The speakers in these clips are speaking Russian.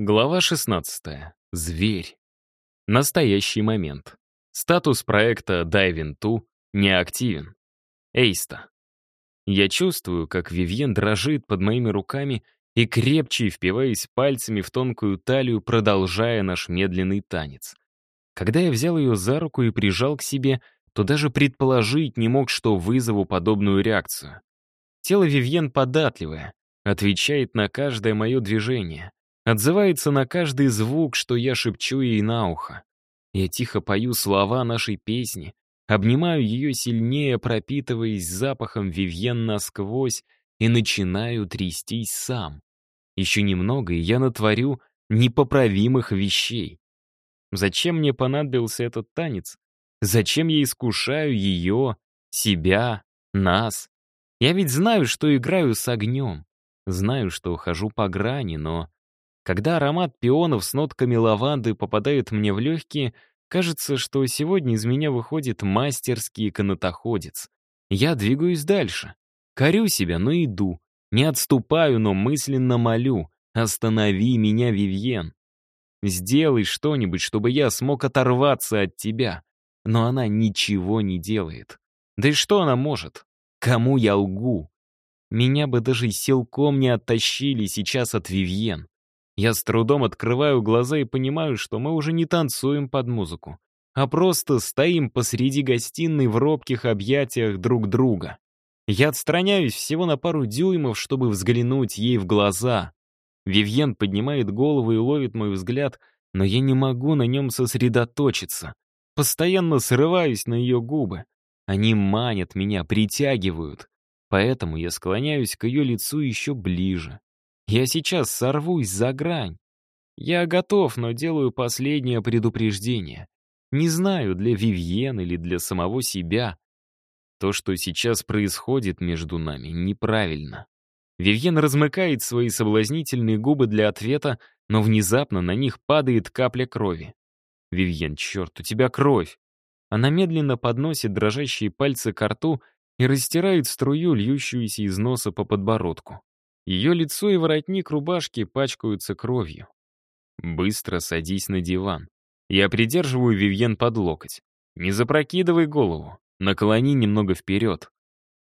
Глава 16. Зверь. Настоящий момент. Статус проекта Diving 2 неактивен. Эйста. Я чувствую, как Вивьен дрожит под моими руками и крепче впиваясь пальцами в тонкую талию, продолжая наш медленный танец. Когда я взял ее за руку и прижал к себе, то даже предположить не мог, что вызову подобную реакцию. Тело Вивьен податливое, отвечает на каждое мое движение — отзывается на каждый звук, что я шепчу ей на ухо. Я тихо пою слова нашей песни, обнимаю ее сильнее, пропитываясь запахом Вивьен насквозь, и начинаю трястись сам. Еще немного, и я натворю непоправимых вещей. Зачем мне понадобился этот танец? Зачем я искушаю ее, себя, нас? Я ведь знаю, что играю с огнем. Знаю, что хожу по грани, но когда аромат пионов с нотками лаванды попадает мне в легкие, кажется, что сегодня из меня выходит мастерский канатоходец. Я двигаюсь дальше. Корю себя, но иду. Не отступаю, но мысленно молю. «Останови меня, Вивьен!» Сделай что-нибудь, чтобы я смог оторваться от тебя. Но она ничего не делает. Да и что она может? Кому я лгу? Меня бы даже силком не оттащили сейчас от Вивьен. Я с трудом открываю глаза и понимаю, что мы уже не танцуем под музыку, а просто стоим посреди гостиной в робких объятиях друг друга. Я отстраняюсь всего на пару дюймов, чтобы взглянуть ей в глаза. Вивьен поднимает голову и ловит мой взгляд, но я не могу на нем сосредоточиться. Постоянно срываюсь на ее губы. Они манят меня, притягивают. Поэтому я склоняюсь к ее лицу еще ближе. Я сейчас сорвусь за грань. Я готов, но делаю последнее предупреждение. Не знаю, для Вивьен или для самого себя. То, что сейчас происходит между нами, неправильно. Вивьен размыкает свои соблазнительные губы для ответа, но внезапно на них падает капля крови. «Вивьен, черт, у тебя кровь!» Она медленно подносит дрожащие пальцы к рту и растирает струю, льющуюся из носа по подбородку. Ее лицо и воротник рубашки пачкаются кровью. Быстро садись на диван. Я придерживаю Вивьен под локоть. Не запрокидывай голову. Наклони немного вперед.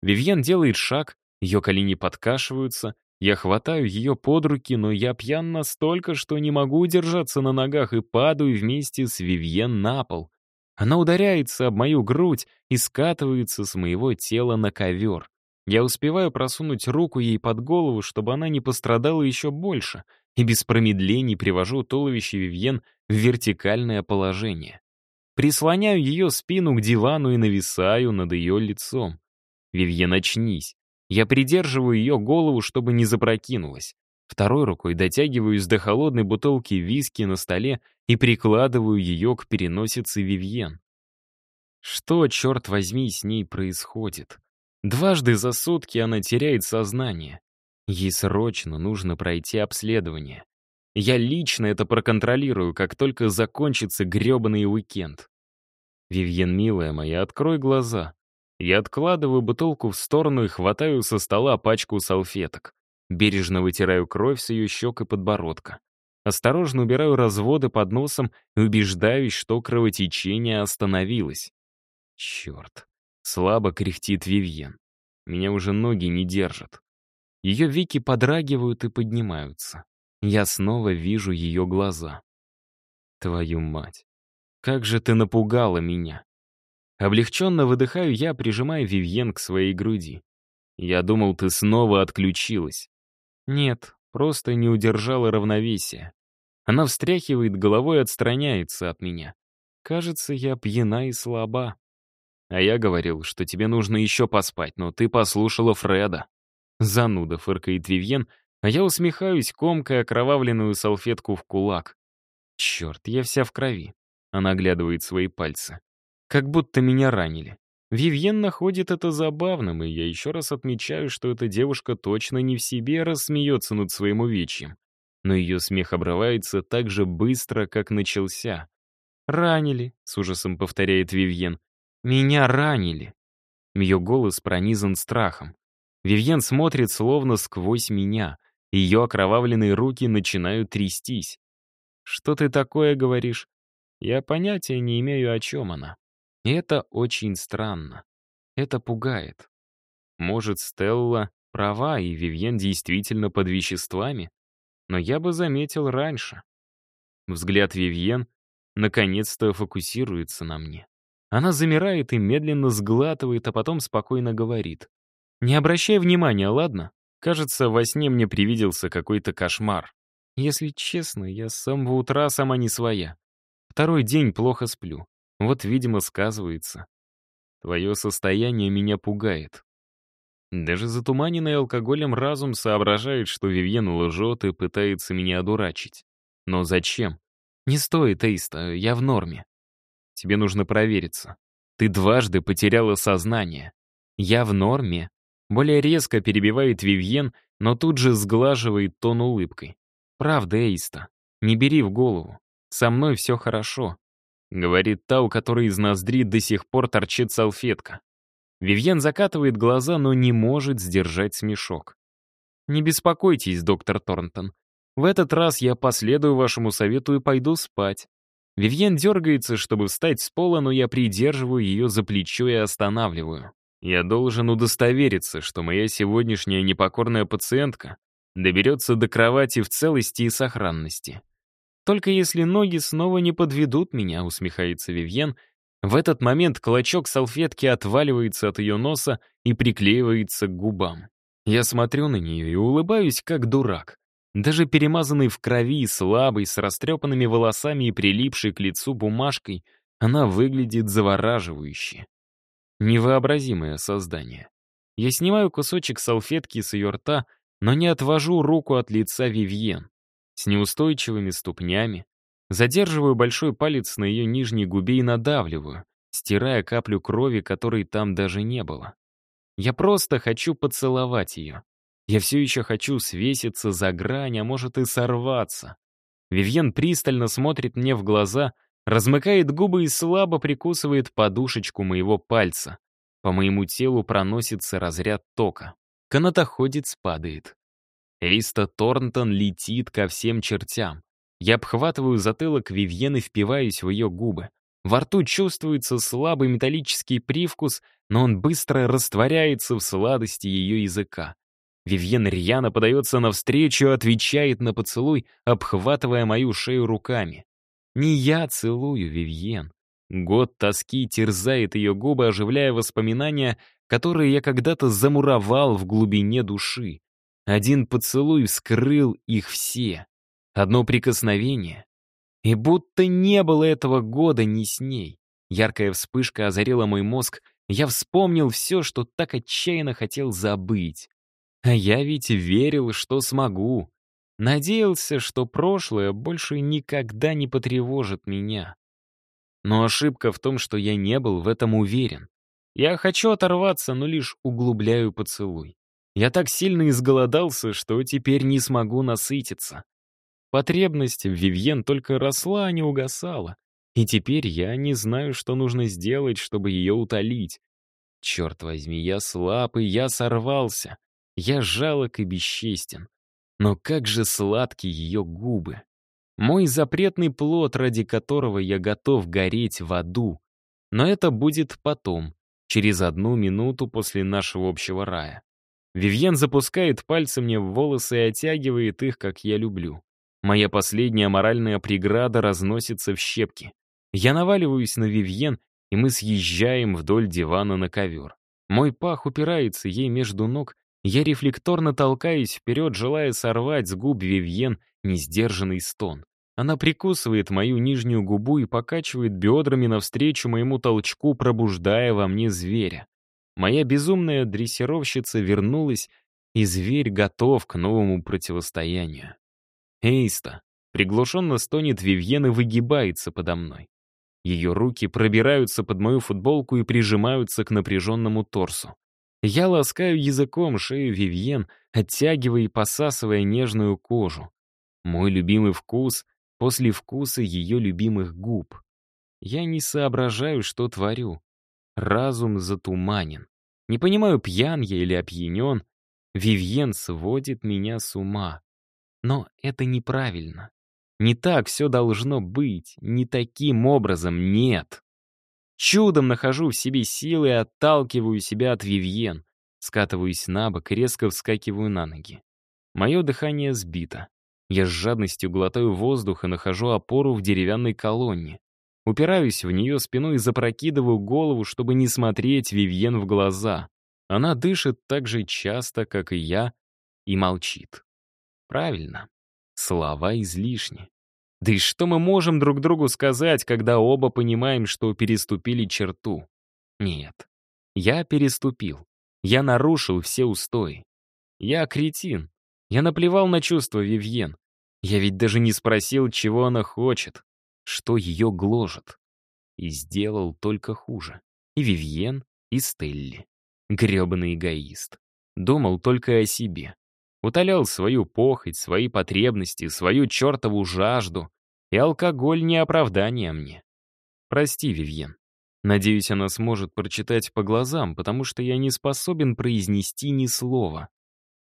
Вивьен делает шаг, ее колени подкашиваются. Я хватаю ее под руки, но я пьян настолько, что не могу удержаться на ногах и падаю вместе с Вивьен на пол. Она ударяется об мою грудь и скатывается с моего тела на ковер. Я успеваю просунуть руку ей под голову, чтобы она не пострадала еще больше, и без промедлений привожу туловище Вивьен в вертикальное положение. Прислоняю ее спину к дивану и нависаю над ее лицом. «Вивьен, очнись!» Я придерживаю ее голову, чтобы не запрокинулась. Второй рукой дотягиваюсь до холодной бутылки виски на столе и прикладываю ее к переносице Вивьен. Что, черт возьми, с ней происходит? Дважды за сутки она теряет сознание. Ей срочно нужно пройти обследование. Я лично это проконтролирую, как только закончится грёбаный уикенд. Вивьен, милая моя, открой глаза. Я откладываю бутылку в сторону и хватаю со стола пачку салфеток. Бережно вытираю кровь с ее щек и подбородка. Осторожно убираю разводы под носом и убеждаюсь, что кровотечение остановилось. Черт. Слабо кряхтит Вивьен. Меня уже ноги не держат. Ее веки подрагивают и поднимаются. Я снова вижу ее глаза. Твою мать. Как же ты напугала меня. Облегченно выдыхаю я, прижимая Вивьен к своей груди. Я думал, ты снова отключилась. Нет, просто не удержала равновесия. Она встряхивает головой и отстраняется от меня. Кажется, я пьяна и слаба. А я говорил, что тебе нужно еще поспать, но ты послушала Фреда. Зануда, фыркает Вивьен, а я усмехаюсь, комкая окровавленную салфетку в кулак. Черт, я вся в крови. Она оглядывает свои пальцы. Как будто меня ранили. Вивьен находит это забавным, и я еще раз отмечаю, что эта девушка точно не в себе рассмеется над своим увечьем. Но ее смех обрывается так же быстро, как начался. «Ранили», — с ужасом повторяет Вивьен. Меня ранили. Ее голос пронизан страхом. Вивьен смотрит словно сквозь меня. Ее окровавленные руки начинают трястись. «Что ты такое говоришь?» Я понятия не имею, о чем она. Это очень странно. Это пугает. Может, Стелла права, и Вивьен действительно под веществами? Но я бы заметил раньше. Взгляд Вивьен наконец-то фокусируется на мне. Она замирает и медленно сглатывает, а потом спокойно говорит. «Не обращай внимания, ладно? Кажется, во сне мне привиделся какой-то кошмар. Если честно, я с самого утра сама не своя. Второй день плохо сплю. Вот, видимо, сказывается. Твое состояние меня пугает. Даже затуманенный алкоголем разум соображает, что Вивьен лжет и пытается меня одурачить. Но зачем? Не стоит, Эйста, я в норме. Тебе нужно провериться. Ты дважды потеряла сознание. Я в норме. Более резко перебивает Вивьен, но тут же сглаживает тон улыбкой. Правда, Эйста, не бери в голову. Со мной все хорошо. Говорит та, у которой из ноздри до сих пор торчит салфетка. Вивьен закатывает глаза, но не может сдержать смешок. «Не беспокойтесь, доктор Торнтон. В этот раз я последую вашему совету и пойду спать». Вивьен дергается, чтобы встать с пола, но я придерживаю ее за плечо и останавливаю. Я должен удостовериться, что моя сегодняшняя непокорная пациентка доберется до кровати в целости и сохранности. Только если ноги снова не подведут меня, усмехается Вивьен. В этот момент клочок салфетки отваливается от ее носа и приклеивается к губам. Я смотрю на нее и улыбаюсь, как дурак. Даже перемазанный в крови, слабый, с растрепанными волосами и прилипшей к лицу бумажкой, она выглядит завораживающе. Невообразимое создание. Я снимаю кусочек салфетки с ее рта но не отвожу руку от лица Вивьен. С неустойчивыми ступнями. Задерживаю большой палец на ее нижней губе и надавливаю, стирая каплю крови, которой там даже не было. Я просто хочу поцеловать ее. Я все еще хочу свеситься за грань, а может и сорваться. Вивьен пристально смотрит мне в глаза, размыкает губы и слабо прикусывает подушечку моего пальца. По моему телу проносится разряд тока. Канатоходец падает. Эйста Торнтон летит ко всем чертям. Я обхватываю затылок Вивьен и впиваюсь в ее губы. Во рту чувствуется слабый металлический привкус, но он быстро растворяется в сладости ее языка. Вивьен рьяно подается навстречу отвечает на поцелуй, обхватывая мою шею руками. Не я целую Вивьен. Год тоски терзает ее губы, оживляя воспоминания, которые я когда-то замуровал в глубине души. Один поцелуй вскрыл их все. Одно прикосновение. И будто не было этого года ни с ней. Яркая вспышка озарила мой мозг, я вспомнил все, что так отчаянно хотел забыть. А я ведь верил, что смогу. Надеялся, что прошлое больше никогда не потревожит меня. Но ошибка в том, что я не был в этом уверен. Я хочу оторваться, но лишь углубляю поцелуй. Я так сильно изголодался, что теперь не смогу насытиться. Потребность в Вивьен только росла, а не угасала. И теперь я не знаю, что нужно сделать, чтобы ее утолить. Черт возьми, я слаб, и я сорвался. Я жалок и бесчестен. Но как же сладки ее губы. Мой запретный плод, ради которого я готов гореть в аду. Но это будет потом, через одну минуту после нашего общего рая. Вивьен запускает пальцы мне в волосы и оттягивает их, как я люблю. Моя последняя моральная преграда разносится в щепки. Я наваливаюсь на Вивьен, и мы съезжаем вдоль дивана на ковер. Мой пах упирается ей между ног, я рефлекторно толкаюсь вперед, желая сорвать с губ Вивьен несдержанный стон. Она прикусывает мою нижнюю губу и покачивает бедрами навстречу моему толчку, пробуждая во мне зверя. Моя безумная дрессировщица вернулась, и зверь готов к новому противостоянию. Эйста приглушенно стонет Вивьен и выгибается подо мной. Ее руки пробираются под мою футболку и прижимаются к напряженному торсу. Я ласкаю языком шею Вивьен, оттягивая и посасывая нежную кожу. Мой любимый вкус после вкуса ее любимых губ. Я не соображаю, что творю. Разум затуманен. Не понимаю, пьян я или опьянен. Вивьен сводит меня с ума. Но это неправильно. Не так все должно быть, не таким образом, нет. Чудом нахожу в себе силы и отталкиваю себя от Вивьен. Скатываюсь на бок и резко вскакиваю на ноги. Мое дыхание сбито. Я с жадностью глотаю воздух и нахожу опору в деревянной колонне. Упираюсь в нее спиной и запрокидываю голову, чтобы не смотреть Вивьен в глаза. Она дышит так же часто, как и я, и молчит. Правильно. Слова излишни. Да и что мы можем друг другу сказать, когда оба понимаем, что переступили черту? Нет. Я переступил. Я нарушил все устои. Я кретин. Я наплевал на чувства Вивьен. Я ведь даже не спросил, чего она хочет, что ее гложет. И сделал только хуже. И Вивьен, и Стелли. Гребаный эгоист. Думал только о себе утолял свою похоть, свои потребности, свою чертову жажду, и алкоголь не оправдание мне. Прости, Вивьен. Надеюсь, она сможет прочитать по глазам, потому что я не способен произнести ни слова.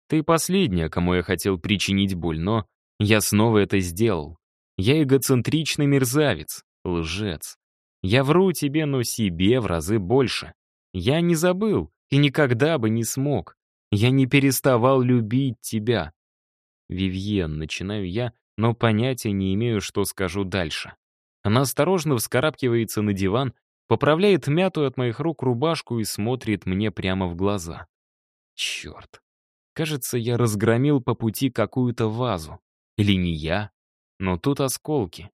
Ты последняя, кому я хотел причинить боль, но я снова это сделал. Я эгоцентричный мерзавец, лжец. Я вру тебе, но себе в разы больше. Я не забыл и никогда бы не смог. Я не переставал любить тебя. Вивьен, начинаю я, но понятия не имею, что скажу дальше. Она осторожно вскарабкивается на диван, поправляет мятую от моих рук рубашку и смотрит мне прямо в глаза. Черт. Кажется, я разгромил по пути какую-то вазу. Или не я. Но тут осколки.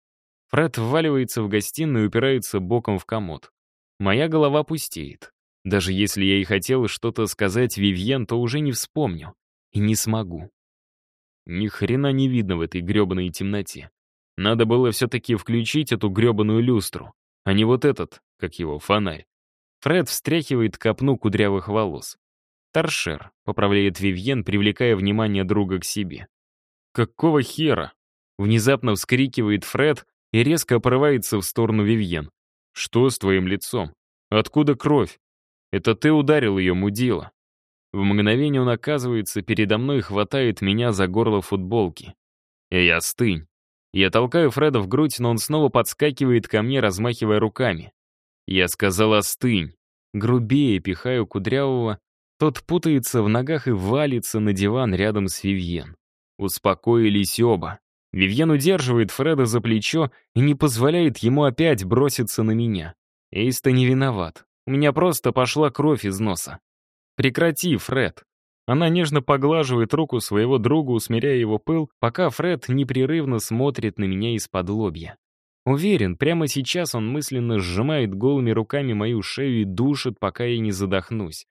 Фред вваливается в гостиную и упирается боком в комод. Моя голова пустеет. Даже если я и хотел что-то сказать Вивьен, то уже не вспомню. И не смогу. Ни хрена не видно в этой гребаной темноте. Надо было все-таки включить эту гребаную люстру, а не вот этот, как его, фонарь. Фред встряхивает копну кудрявых волос. «Торшер», — поправляет Вивьен, привлекая внимание друга к себе. «Какого хера?» Внезапно вскрикивает Фред и резко порывается в сторону Вивьен. «Что с твоим лицом? Откуда кровь?» Это ты ударил ее, мудила. В мгновение он оказывается передо мной и хватает меня за горло футболки. И я стынь. Я толкаю Фреда в грудь, но он снова подскакивает ко мне, размахивая руками. Я сказал «остынь». Грубее пихаю Кудрявого. Тот путается в ногах и валится на диван рядом с Вивьен. Успокоились оба. Вивьен удерживает Фреда за плечо и не позволяет ему опять броситься на меня. Эйста не виноват. У меня просто пошла кровь из носа. Прекрати, Фред. Она нежно поглаживает руку своего друга, усмиряя его пыл, пока Фред непрерывно смотрит на меня из-под лобья. Уверен, прямо сейчас он мысленно сжимает голыми руками мою шею и душит, пока я не задохнусь.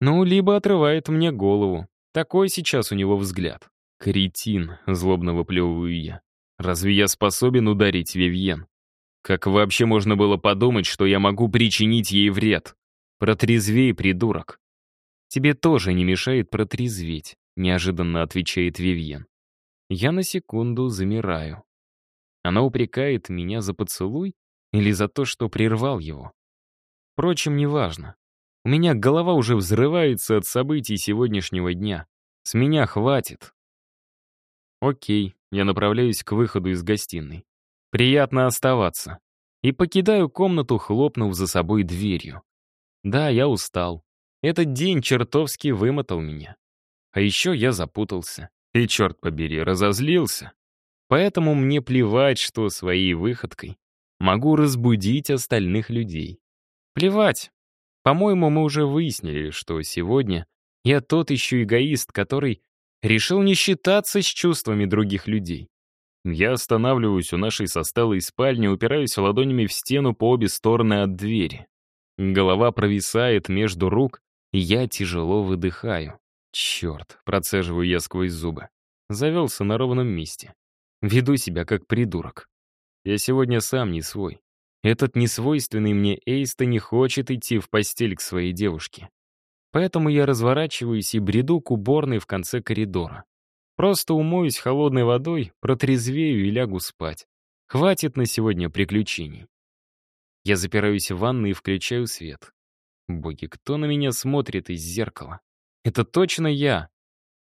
Ну, либо отрывает мне голову. Такой сейчас у него взгляд. «Кретин», — злобно выплевываю я. «Разве я способен ударить Вивьен? Как вообще можно было подумать, что я могу причинить ей вред? Протрезвей, придурок. Тебе тоже не мешает протрезветь, неожиданно отвечает Вивьен. Я на секунду замираю. Она упрекает меня за поцелуй или за то, что прервал его. Впрочем, неважно. У меня голова уже взрывается от событий сегодняшнего дня. С меня хватит. Окей, я направляюсь к выходу из гостиной. Приятно оставаться. И покидаю комнату, хлопнув за собой дверью. Да, я устал. Этот день чертовски вымотал меня. А еще я запутался. И, черт побери, разозлился. Поэтому мне плевать, что своей выходкой могу разбудить остальных людей. Плевать. По-моему, мы уже выяснили, что сегодня я тот еще эгоист, который решил не считаться с чувствами других людей. Я останавливаюсь у нашей состалой спальни, упираюсь ладонями в стену по обе стороны от двери. Голова провисает между рук, и я тяжело выдыхаю. Черт, процеживаю я сквозь зубы. Завелся на ровном месте. Веду себя как придурок. Я сегодня сам не свой. Этот несвойственный мне Эйста не хочет идти в постель к своей девушке. Поэтому я разворачиваюсь и бреду к уборной в конце коридора. Просто умоюсь холодной водой, протрезвею и лягу спать. Хватит на сегодня приключений. Я запираюсь в ванной и включаю свет. Боги, кто на меня смотрит из зеркала? Это точно я.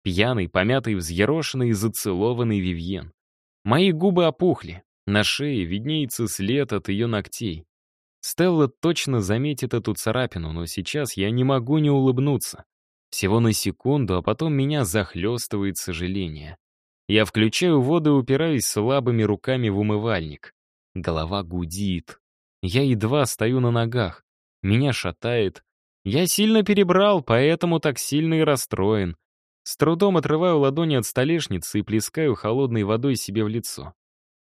Пьяный, помятый, взъерошенный и зацелованный Вивьен. Мои губы опухли. На шее виднеется след от ее ногтей. Стелла точно заметит эту царапину, но сейчас я не могу не улыбнуться. Всего на секунду, а потом меня захлестывает сожаление. Я включаю воду и упираюсь слабыми руками в умывальник. Голова гудит. Я едва стою на ногах. Меня шатает. Я сильно перебрал, поэтому так сильно и расстроен. С трудом отрываю ладони от столешницы и плескаю холодной водой себе в лицо.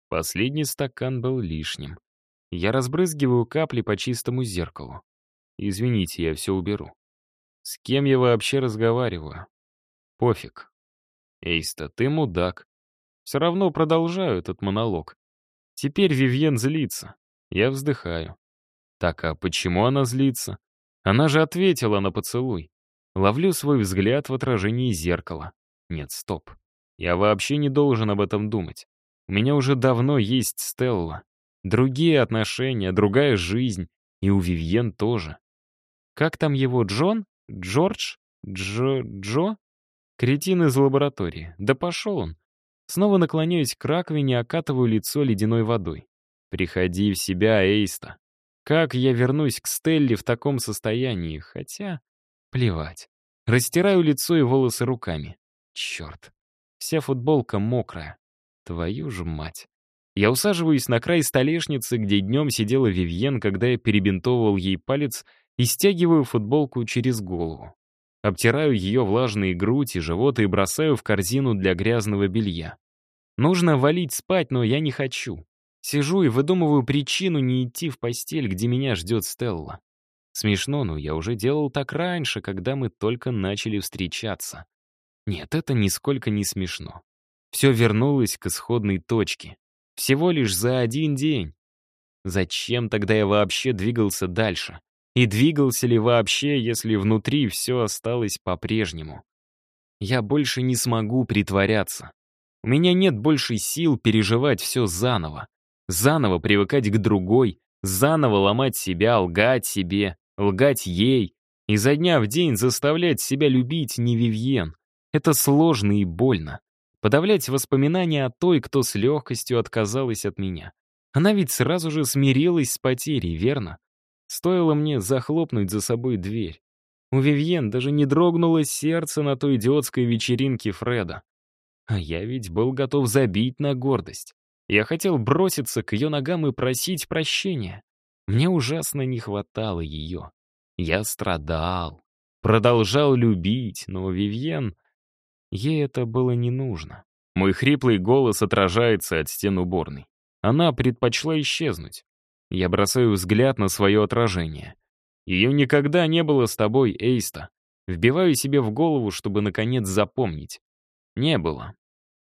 Последний стакан был лишним. Я разбрызгиваю капли по чистому зеркалу. Извините, я все уберу. С кем я вообще разговариваю? Пофиг. Эйста, ты мудак. Все равно продолжаю этот монолог. Теперь Вивьен злится. Я вздыхаю. Так, а почему она злится? Она же ответила на поцелуй. Ловлю свой взгляд в отражении зеркала. Нет, стоп. Я вообще не должен об этом думать. У меня уже давно есть Стелла. Другие отношения, другая жизнь. И у Вивьен тоже. Как там его, Джон? Джордж? Джо... Джо? Кретин из лаборатории. Да пошел он. Снова наклоняюсь к раковине, окатываю лицо ледяной водой. Приходи в себя, Эйста. Как я вернусь к Стелле в таком состоянии? Хотя, плевать. Растираю лицо и волосы руками. Черт. Вся футболка мокрая. Твою же мать. Я усаживаюсь на край столешницы, где днем сидела Вивьен, когда я перебинтовывал ей палец и стягиваю футболку через голову. Обтираю ее влажные грудь и живот и бросаю в корзину для грязного белья. Нужно валить спать, но я не хочу. Сижу и выдумываю причину не идти в постель, где меня ждет Стелла. Смешно, но я уже делал так раньше, когда мы только начали встречаться. Нет, это нисколько не смешно. Все вернулось к исходной точке. Всего лишь за один день. Зачем тогда я вообще двигался дальше? И двигался ли вообще, если внутри все осталось по-прежнему? Я больше не смогу притворяться. У меня нет больше сил переживать все заново. Заново привыкать к другой, заново ломать себя, лгать себе, лгать ей. И за дня в день заставлять себя любить не Вивьен. Это сложно и больно. Подавлять воспоминания о той, кто с легкостью отказалась от меня. Она ведь сразу же смирилась с потерей, верно? Стоило мне захлопнуть за собой дверь. У Вивьен даже не дрогнуло сердце на той идиотской вечеринке Фреда. А я ведь был готов забить на гордость. Я хотел броситься к ее ногам и просить прощения. Мне ужасно не хватало ее. Я страдал, продолжал любить, но Вивьен... Ей это было не нужно. Мой хриплый голос отражается от стен уборной. Она предпочла исчезнуть. Я бросаю взгляд на свое отражение. Ее никогда не было с тобой, Эйста. Вбиваю себе в голову, чтобы наконец запомнить. Не было.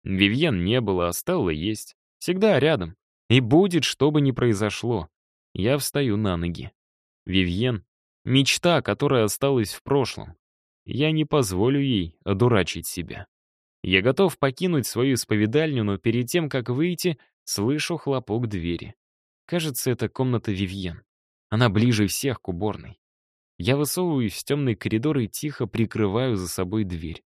Вивьен не было, а Стелла есть. Всегда рядом. И будет, что бы ни произошло. Я встаю на ноги. Вивьен — мечта, которая осталась в прошлом. Я не позволю ей одурачить себя. Я готов покинуть свою исповедальню, но перед тем, как выйти, слышу хлопок двери. Кажется, это комната Вивьен. Она ближе всех к уборной. Я высовываюсь в темный коридор и тихо прикрываю за собой дверь.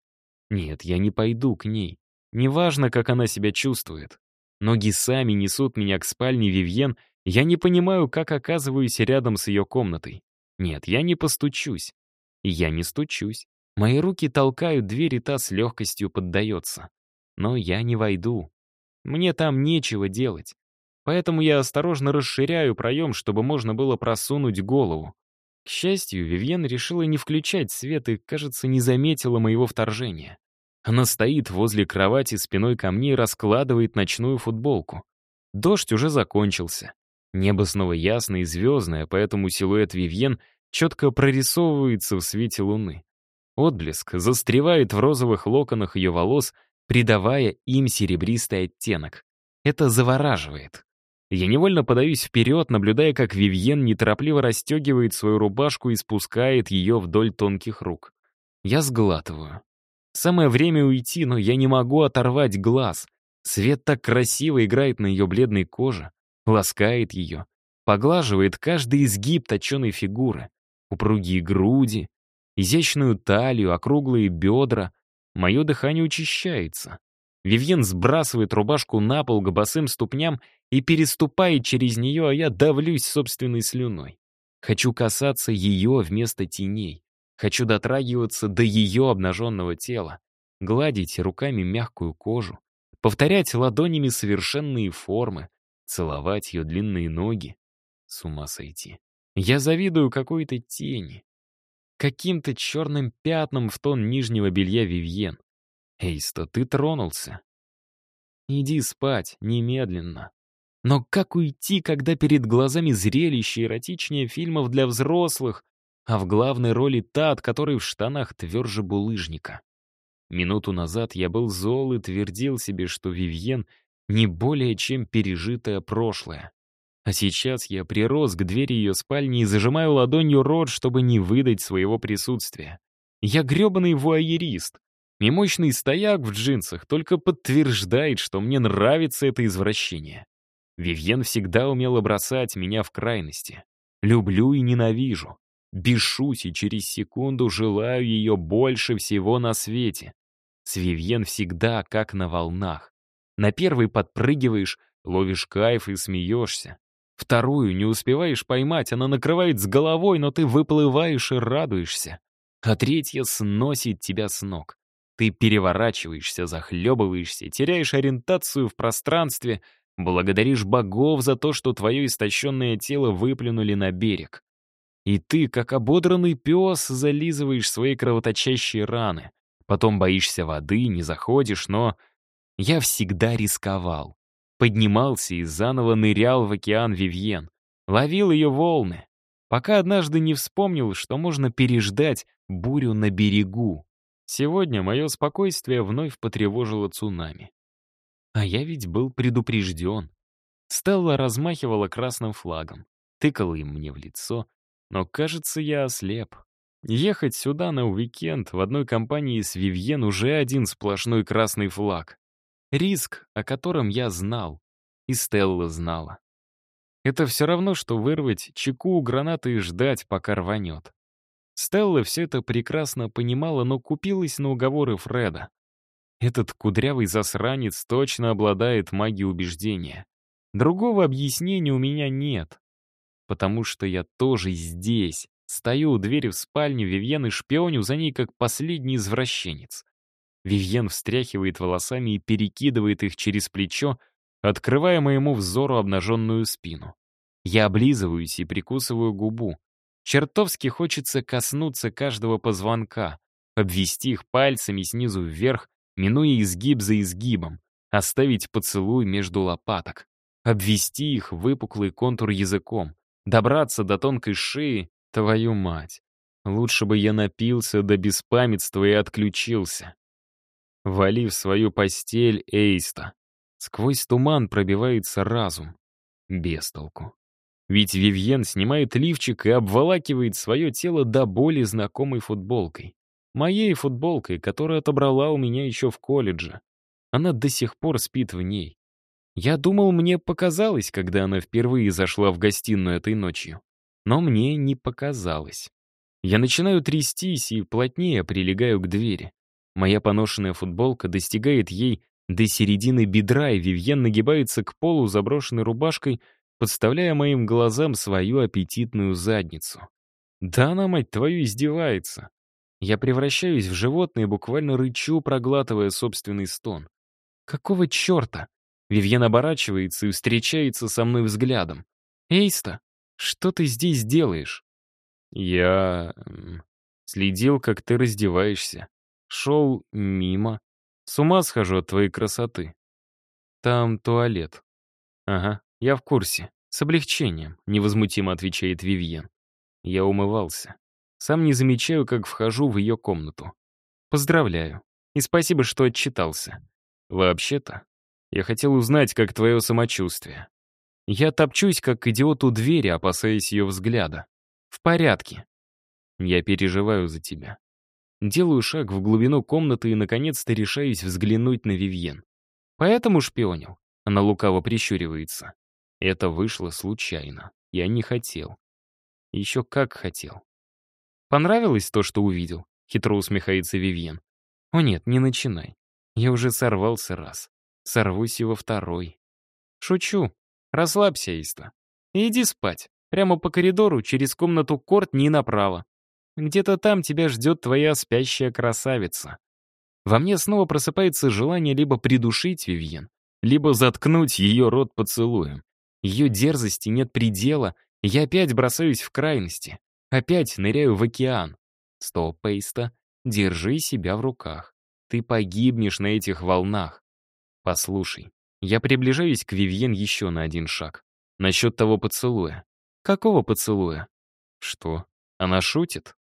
Нет, я не пойду к ней. Неважно, как она себя чувствует. Ноги сами несут меня к спальне Вивьен, я не понимаю, как оказываюсь рядом с ее комнатой. Нет, я не постучусь. Я не стучусь. Мои руки толкают дверь, и та с легкостью поддается. Но я не войду. Мне там нечего делать. Поэтому я осторожно расширяю проем, чтобы можно было просунуть голову. К счастью, Вивьен решила не включать свет и, кажется, не заметила моего вторжения. Она стоит возле кровати спиной ко мне и раскладывает ночную футболку. Дождь уже закончился. Небо снова ясное и звездное, поэтому силуэт Вивьен четко прорисовывается в свете луны. Отблеск застревает в розовых локонах ее волос, придавая им серебристый оттенок. Это завораживает. Я невольно подаюсь вперед, наблюдая, как Вивьен неторопливо расстегивает свою рубашку и спускает ее вдоль тонких рук. Я сглатываю. Самое время уйти, но я не могу оторвать глаз. Свет так красиво играет на ее бледной коже, ласкает ее, поглаживает каждый изгиб точеной фигуры, упругие груди, изящную талию, округлые бедра. Мое дыхание учащается. Вивьен сбрасывает рубашку на пол к босым ступням и переступает через нее, а я давлюсь собственной слюной. Хочу касаться ее вместо теней. Хочу дотрагиваться до ее обнаженного тела, гладить руками мягкую кожу, повторять ладонями совершенные формы, целовать ее длинные ноги. С ума сойти. Я завидую какой-то тени. Каким-то черным пятном в тон нижнего белья Вивьен. Эйста, ты тронулся. Иди спать, немедленно. Но как уйти, когда перед глазами зрелище эротичнее фильмов для взрослых, а в главной роли та, от которой в штанах тверже булыжника? Минуту назад я был зол и твердил себе, что Вивьен не более чем пережитое прошлое. А сейчас я прирос к двери ее спальни и зажимаю ладонью рот, чтобы не выдать своего присутствия. Я гребаный вуайерист, и мощный стояк в джинсах только подтверждает, что мне нравится это извращение. Вивьен всегда умела бросать меня в крайности. Люблю и ненавижу. Бешусь и через секунду желаю ее больше всего на свете. С Вивьен всегда как на волнах. На первый подпрыгиваешь, ловишь кайф и смеешься. Вторую не успеваешь поймать, она накрывает с головой, но ты выплываешь и радуешься. А третья сносит тебя с ног. Ты переворачиваешься, захлебываешься, теряешь ориентацию в пространстве, благодаришь богов за то, что твое истощенное тело выплюнули на берег. И ты, как ободранный пес, зализываешь свои кровоточащие раны. Потом боишься воды, не заходишь, но... Я всегда рисковал. Поднимался и заново нырял в океан Вивьен. Ловил ее волны. Пока однажды не вспомнил, что можно переждать бурю на берегу. Сегодня мое спокойствие вновь потревожило цунами. А я ведь был предупрежден. Стелла размахивала красным флагом, тыкала им мне в лицо, но, кажется, я ослеп. Ехать сюда на уикенд в одной компании с Вивьен уже один сплошной красный флаг. Риск, о котором я знал, и Стелла знала. Это все равно, что вырвать чеку у гранаты и ждать, пока рванет. Стелла все это прекрасно понимала, но купилась на уговоры Фреда. Этот кудрявый засранец точно обладает магией убеждения. Другого объяснения у меня нет. Потому что я тоже здесь. Стою у двери в спальню Вивьен и шпионю за ней, как последний извращенец. Вивьен встряхивает волосами и перекидывает их через плечо, открывая моему взору обнаженную спину. Я облизываюсь и прикусываю губу. Чертовски хочется коснуться каждого позвонка, обвести их пальцами снизу вверх, минуя изгиб за изгибом, оставить поцелуй между лопаток, обвести их выпуклый контур языком, добраться до тонкой шеи, твою мать. Лучше бы я напился до беспамятства и отключился. Вали в свою постель Эйста. Сквозь туман пробивается разум. без толку. Ведь Вивьен снимает лифчик и обволакивает свое тело до боли знакомой футболкой. Моей футболкой, которую отобрала у меня еще в колледже. Она до сих пор спит в ней. Я думал, мне показалось, когда она впервые зашла в гостиную этой ночью. Но мне не показалось. Я начинаю трястись и плотнее прилегаю к двери. Моя поношенная футболка достигает ей до середины бедра, и Вивьен нагибается к полу заброшенной рубашкой, подставляя моим глазам свою аппетитную задницу. Да она, мать твою, издевается. Я превращаюсь в животное и буквально рычу, проглатывая собственный стон. Какого черта? Вивьен оборачивается и встречается со мной взглядом. «Эйста, что ты здесь делаешь?» «Я... следил, как ты раздеваешься. Шел мимо. С ума схожу от твоей красоты. Там туалет. Ага, я в курсе. С облегчением, невозмутимо отвечает Вивьен. Я умывался. Сам не замечаю, как вхожу в ее комнату. Поздравляю. И спасибо, что отчитался. Вообще-то, я хотел узнать, как твое самочувствие. Я топчусь, как идиот у двери, опасаясь ее взгляда. В порядке. Я переживаю за тебя. Делаю шаг в глубину комнаты и, наконец-то, решаюсь взглянуть на Вивьен. Поэтому шпионил. Она лукаво прищуривается. Это вышло случайно. Я не хотел. Еще как хотел. Понравилось то, что увидел? Хитро усмехается Вивьен. О нет, не начинай. Я уже сорвался раз. Сорвусь его второй. Шучу. Расслабься, Иста. Иди спать. Прямо по коридору, через комнату Кортни и направо. Где-то там тебя ждет твоя спящая красавица. Во мне снова просыпается желание либо придушить Вивьен, либо заткнуть ее рот поцелуем. Ее дерзости нет предела, я опять бросаюсь в крайности. Опять ныряю в океан. Стоп, Пейста, держи себя в руках. Ты погибнешь на этих волнах. Послушай, я приближаюсь к Вивьен еще на один шаг. Насчет того поцелуя. Какого поцелуя? Что, она шутит?